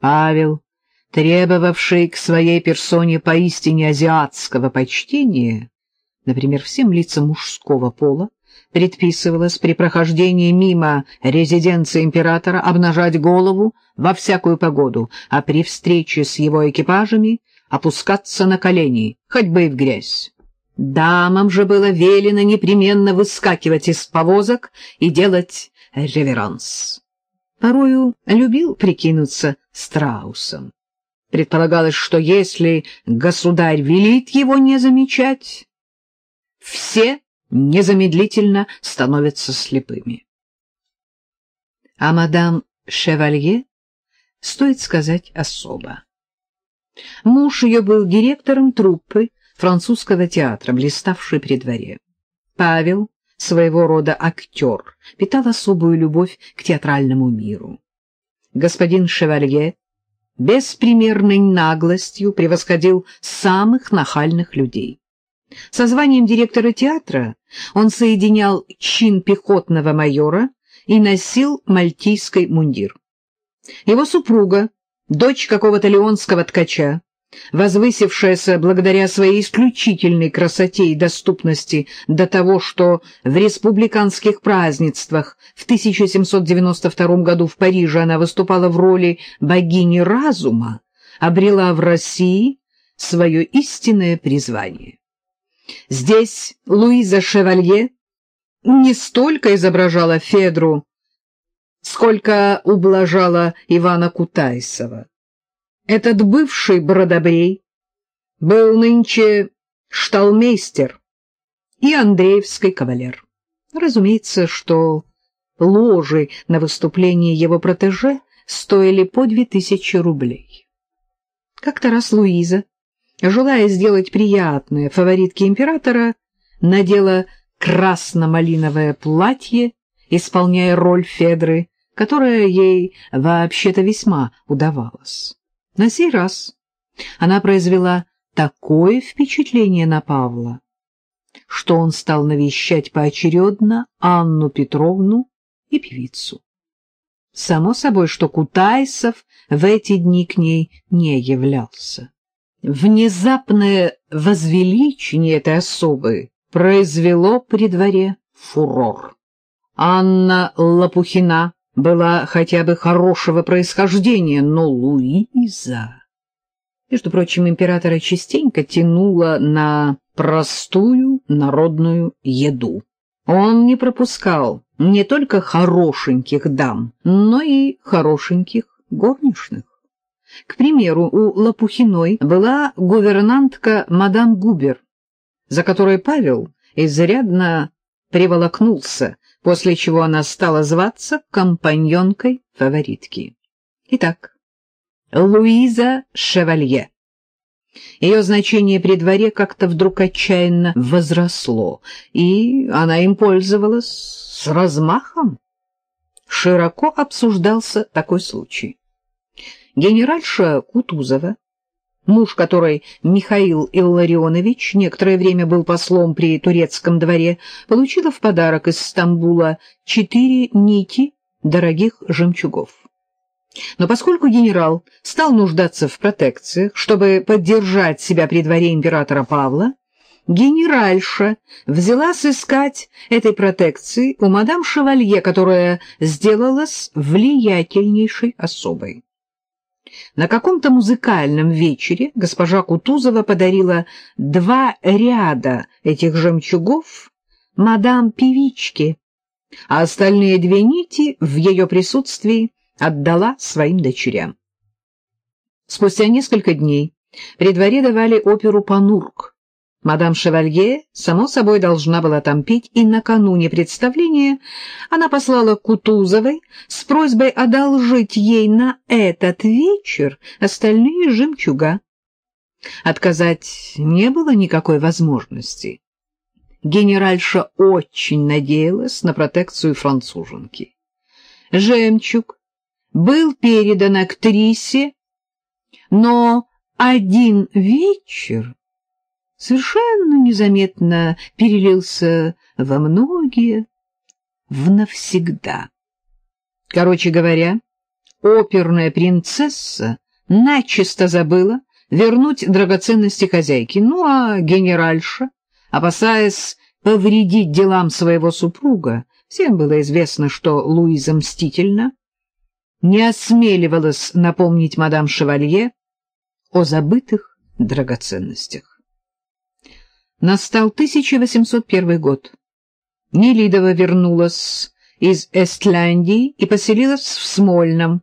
Павел, требовавший к своей персоне поистине азиатского почтения, например, всем лицам мужского пола, предписывалось при прохождении мимо резиденции императора обнажать голову во всякую погоду, а при встрече с его экипажами опускаться на колени, хоть бы и в грязь. Дамам же было велено непременно выскакивать из повозок и делать реверанс. Порою любил прикинуться страусом. Предполагалось, что если государь велит его не замечать, все незамедлительно становятся слепыми. А мадам Шевалье, стоит сказать особо. Муж ее был директором труппы французского театра, блиставшей при дворе. Павел, своего рода актер, питал особую любовь к театральному миру. Господин Шевалье беспримерной наглостью превосходил самых нахальных людей. Со званием директора театра он соединял чин пехотного майора и носил мальтийский мундир. Его супруга, дочь какого-то леонского ткача, возвысившаяся благодаря своей исключительной красоте и доступности до того, что в республиканских празднествах в 1792 году в Париже она выступала в роли богини разума, обрела в России свое истинное призвание. Здесь Луиза Шевалье не столько изображала Федру, сколько ублажала Ивана Кутайсова. Этот бывший бродобрей был нынче шталмейстер и Андреевский кавалер. Разумеется, что ложи на выступление его протеже стоили по две тысячи рублей. Как-то раз Луиза, желая сделать приятное фаворитке императора, надела красно-малиновое платье, исполняя роль Федры, которая ей вообще-то весьма удавалась. На сей раз она произвела такое впечатление на Павла, что он стал навещать поочередно Анну Петровну и певицу. Само собой, что Кутайсов в эти дни к ней не являлся. Внезапное возвеличение этой особы произвело при дворе фурор. Анна Лопухина была хотя бы хорошего происхождения, но Луиза... Между прочим, императора частенько тянула на простую народную еду. Он не пропускал не только хорошеньких дам, но и хорошеньких горничных. К примеру, у Лопухиной была гувернантка мадам Губер, за которой Павел изрядно приволокнулся, после чего она стала зваться компаньонкой фаворитки. Итак, Луиза Шевалье. Ее значение при дворе как-то вдруг отчаянно возросло, и она им пользовалась с размахом. Широко обсуждался такой случай. Генеральша Кутузова муж которой, Михаил Илларионович, некоторое время был послом при турецком дворе, получила в подарок из Стамбула четыре нити дорогих жемчугов. Но поскольку генерал стал нуждаться в протекциях, чтобы поддержать себя при дворе императора Павла, генеральша взяла сыскать этой протекции у мадам Шевалье, которая сделалась влиятельнейшей особой. На каком-то музыкальном вечере госпожа Кутузова подарила два ряда этих жемчугов мадам-певичке, а остальные две нити в ее присутствии отдала своим дочерям. Спустя несколько дней при дворе давали оперу «Панурк», Мадам Шевалье, само собой, должна была там петь, и накануне представления она послала Кутузовой с просьбой одолжить ей на этот вечер остальные жемчуга. Отказать не было никакой возможности. Генеральша очень надеялась на протекцию француженки. Жемчуг был передан актрисе, но один вечер совершенно незаметно перелился во многие, в навсегда. Короче говоря, оперная принцесса начисто забыла вернуть драгоценности хозяйки, ну а генеральша, опасаясь повредить делам своего супруга, всем было известно, что Луиза мстительна, не осмеливалась напомнить мадам Шевалье о забытых драгоценностях. Настал 1801 год. Нелидова вернулась из Эстляндии и поселилась в Смольном,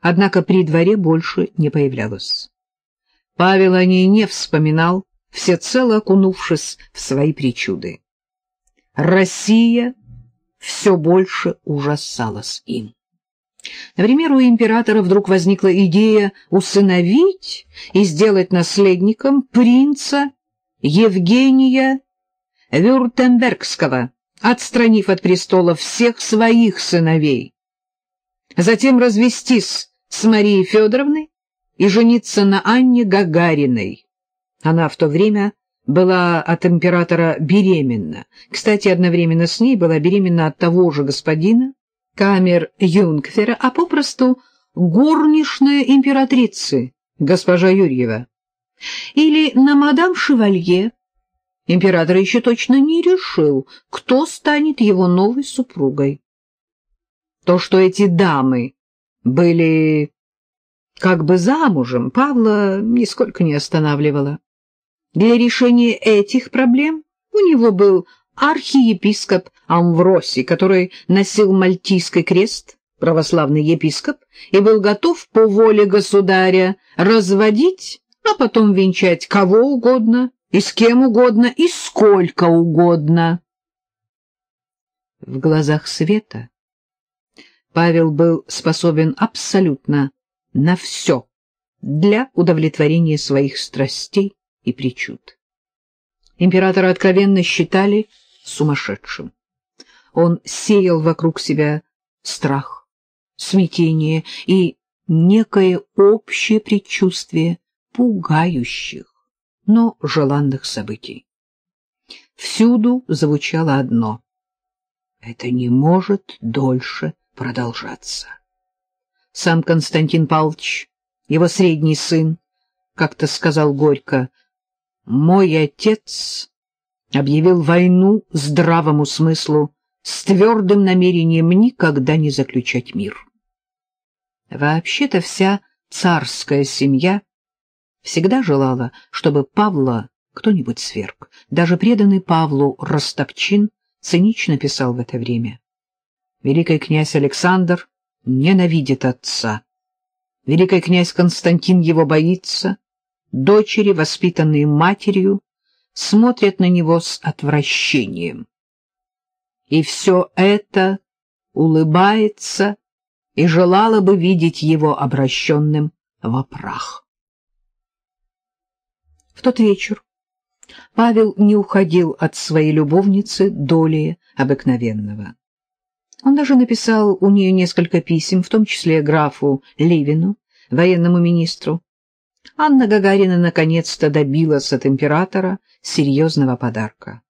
однако при дворе больше не появлялась. Павел о ней не вспоминал, всецело окунувшись в свои причуды. Россия все больше ужасалась им. Например, у императора вдруг возникла идея усыновить и сделать наследником принца Евгения Вюртембергского, отстранив от престола всех своих сыновей. Затем развестись с Марией Федоровной и жениться на Анне Гагариной. Она в то время была от императора беременна. Кстати, одновременно с ней была беременна от того же господина, камер Юнгфера, а попросту горничная императрицы, госпожа Юрьева. Или на мадам Шевалье. Император еще точно не решил, кто станет его новой супругой. То, что эти дамы были как бы замужем, Павла нисколько не останавливало. Для решения этих проблем у него был архиепископ Амвросий, который носил мальтийский крест, православный епископ, и был готов по воле государя разводить, а потом венчать кого угодно, и с кем угодно, и сколько угодно. В глазах света Павел был способен абсолютно на все для удовлетворения своих страстей и причуд. Императора откровенно считали сумасшедшим. Он сеял вокруг себя страх, смятение и некое общее предчувствие пугающих, но желанных событий. Всюду звучало одно — это не может дольше продолжаться. Сам Константин Павлович, его средний сын, как-то сказал горько, «Мой отец объявил войну здравому смыслу с твердым намерением никогда не заключать мир. Вообще-то вся царская семья всегда желала, чтобы Павла кто-нибудь сверг. Даже преданный Павлу Ростопчин цинично писал в это время. Великий князь Александр ненавидит отца. Великий князь Константин его боится. Дочери, воспитанные матерью, смотрят на него с отвращением. И все это улыбается и желала бы видеть его обращенным во прах. В тот вечер Павел не уходил от своей любовницы долее обыкновенного. Он даже написал у нее несколько писем, в том числе графу Ливину, военному министру. Анна Гагарина наконец-то добилась от императора серьезного подарка.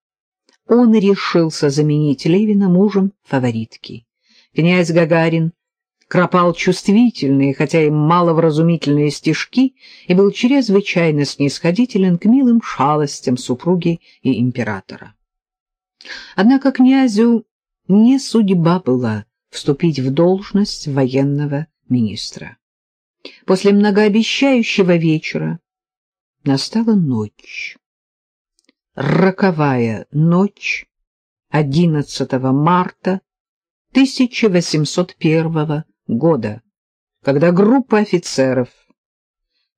Он решился заменить Левина мужем фаворитки. Князь Гагарин кропал чувствительные, хотя и маловразумительные стишки и был чрезвычайно снисходителен к милым шалостям супруги и императора. Однако князю не судьба была вступить в должность военного министра. После многообещающего вечера настала ночь. Роковая ночь 11 марта 1801 года, когда группа офицеров,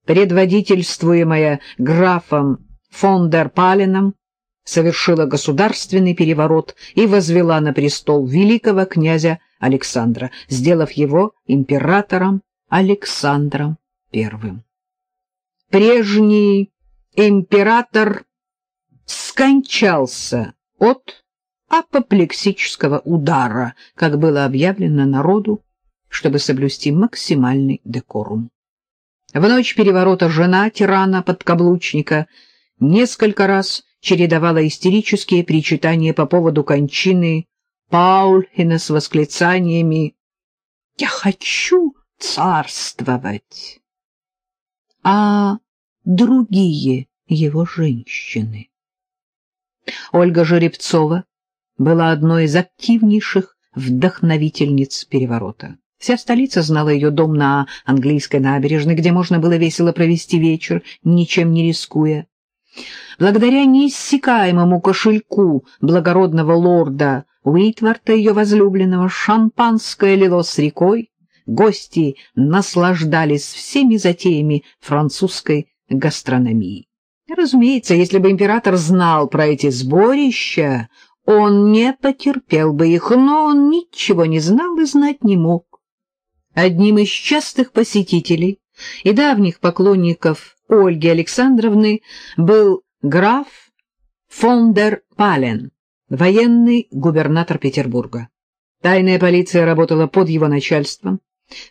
предводительствуемая графом фон дер Паленом, совершила государственный переворот и возвела на престол великого князя Александра, сделав его императором Александром I. Прежний император скончался от апоплексического удара, как было объявлено народу, чтобы соблюсти максимальный декорум. В ночь переворота жена тирана-подкаблучника несколько раз чередовала истерические причитания по поводу кончины Паульхена с восклицаниями «Я хочу царствовать. А другие его женщины? Ольга Жеребцова была одной из активнейших вдохновительниц переворота. Вся столица знала ее дом на английской набережной, где можно было весело провести вечер, ничем не рискуя. Благодаря неиссякаемому кошельку благородного лорда Уитварта, ее возлюбленного, шампанское лилось рекой, гости наслаждались всеми затеями французской гастрономии. Разумеется, если бы император знал про эти сборища, он не потерпел бы их, но он ничего не знал и знать не мог. Одним из частых посетителей и давних поклонников Ольги Александровны был граф фон дер Пален, военный губернатор Петербурга. Тайная полиция работала под его начальством.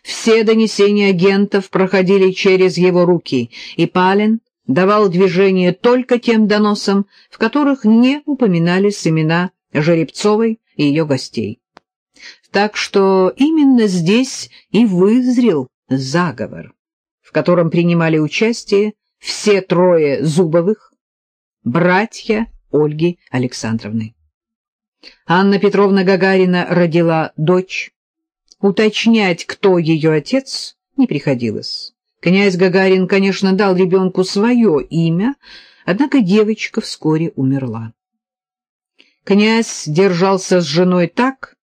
Все донесения агентов проходили через его руки, и Пален давал движение только тем доносам, в которых не упоминались имена Жеребцовой и ее гостей. Так что именно здесь и вызрел заговор, в котором принимали участие все трое Зубовых, братья Ольги Александровны. Анна Петровна Гагарина родила дочь. Уточнять, кто ее отец, не приходилось. Князь Гагарин, конечно, дал ребенку свое имя, однако девочка вскоре умерла. Князь держался с женой так,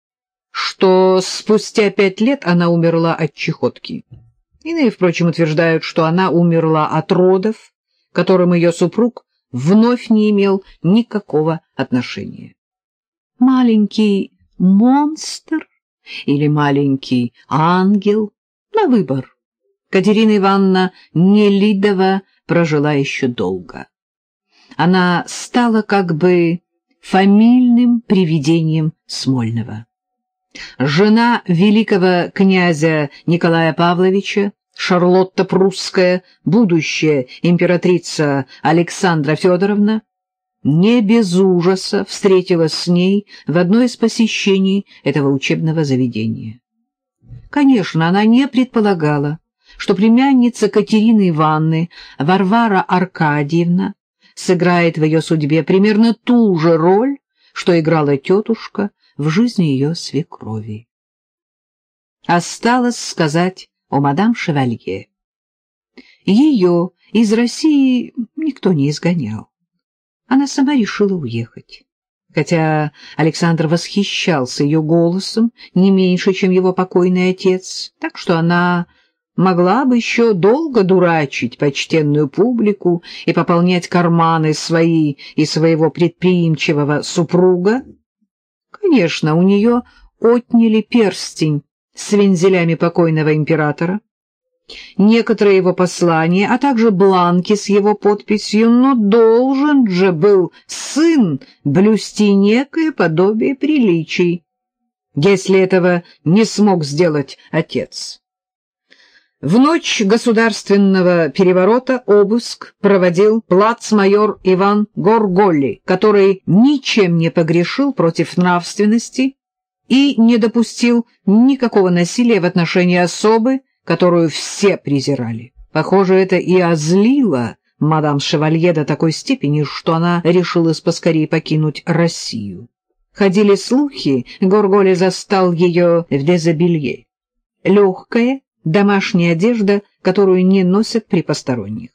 что спустя пять лет она умерла от чехотки. Иные, впрочем, утверждают, что она умерла от родов, к которым ее супруг вновь не имел никакого отношения. Маленький монстр или маленький ангел на выбор. Катерина Ивановна Нелидова прожила еще долго. Она стала как бы фамильным привидением Смольного. Жена великого князя Николая Павловича, Шарлотта Прусская, будущая императрица Александра Федоровна, не без ужаса встретилась с ней в одно из посещений этого учебного заведения. Конечно, она не предполагала, что племянница Катерины Ивановны, Варвара Аркадьевна, сыграет в ее судьбе примерно ту же роль, что играла тетушка в жизни ее свекрови. Осталось сказать о мадам Шевалье. Ее из России никто не изгонял. Она сама решила уехать. Хотя Александр восхищался ее голосом не меньше, чем его покойный отец, так что она могла бы еще долго дурачить почтенную публику и пополнять карманы свои и своего предприимчивого супруга. Конечно, у нее отняли перстень с вензелями покойного императора, некоторые его послания, а также бланки с его подписью, но должен же был сын блюсти некое подобие приличий, если этого не смог сделать отец. В ночь государственного переворота обыск проводил плацмайор Иван Горголи, который ничем не погрешил против нравственности и не допустил никакого насилия в отношении особы, которую все презирали. Похоже, это и озлило мадам Шевалье до такой степени, что она решилась поскорее покинуть Россию. Ходили слухи, Горголи застал ее в дезобелье. Легкое, домашняя одежда, которую не носят при посторонних.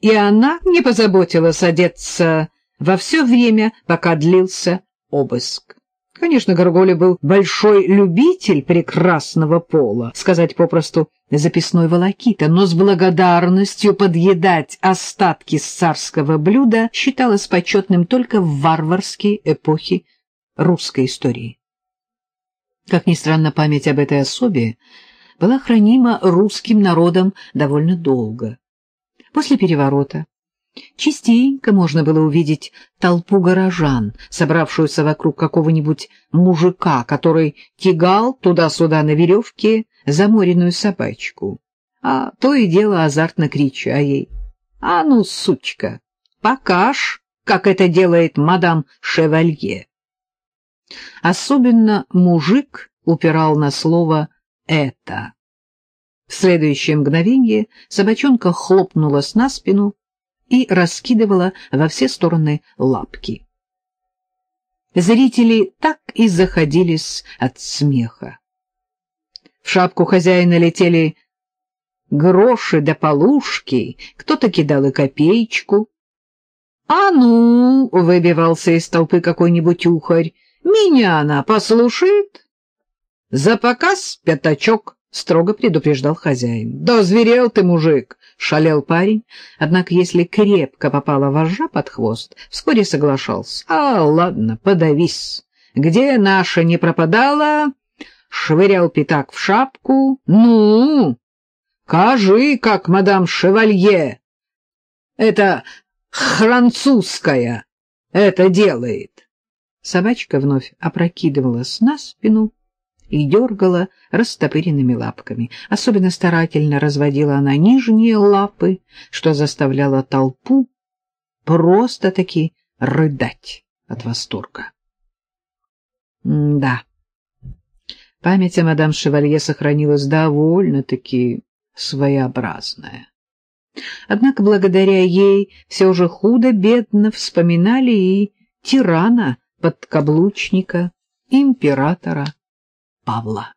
И она не позаботилась одеться во все время, пока длился обыск. Конечно, Горголи был большой любитель прекрасного пола, сказать попросту записной волокита, но с благодарностью подъедать остатки царского блюда считалось почетным только в варварские эпохи русской истории. Как ни странно, память об этой особе была хранима русским народом довольно долго. После переворота частенько можно было увидеть толпу горожан, собравшуюся вокруг какого-нибудь мужика, который тягал туда-сюда на веревке заморенную собачку, а то и дело азартно крича ей. «А ну, сучка, покаж, как это делает мадам Шевалье!» Особенно мужик упирал на слово это. В следующее мгновение собачонка хлопнулась на спину и раскидывала во все стороны лапки. Зрители так и заходились от смеха. В шапку хозяина летели гроши да полушки, кто-то кидал и копеечку. — А ну! — выбивался из толпы какой-нибудь ухарь. — Меня она послушает? — За показ пятачок! — строго предупреждал хозяин. — Да зверел ты, мужик! — шалел парень. Однако, если крепко попала вожжа под хвост, вскоре соглашался. — А, ладно, подавись. Где наша не пропадала? Швырял пятак в шапку. — Ну, кажи, как мадам Шевалье. Это французская это делает. Собачка вновь опрокидывалась на спину и дергала растопыренными лапками. Особенно старательно разводила она нижние лапы, что заставляло толпу просто-таки рыдать от восторга. М да, память о мадам Шевалье сохранилась довольно-таки своеобразная. Однако благодаря ей все же худо-бедно вспоминали и тирана, подкаблучника, императора Павла.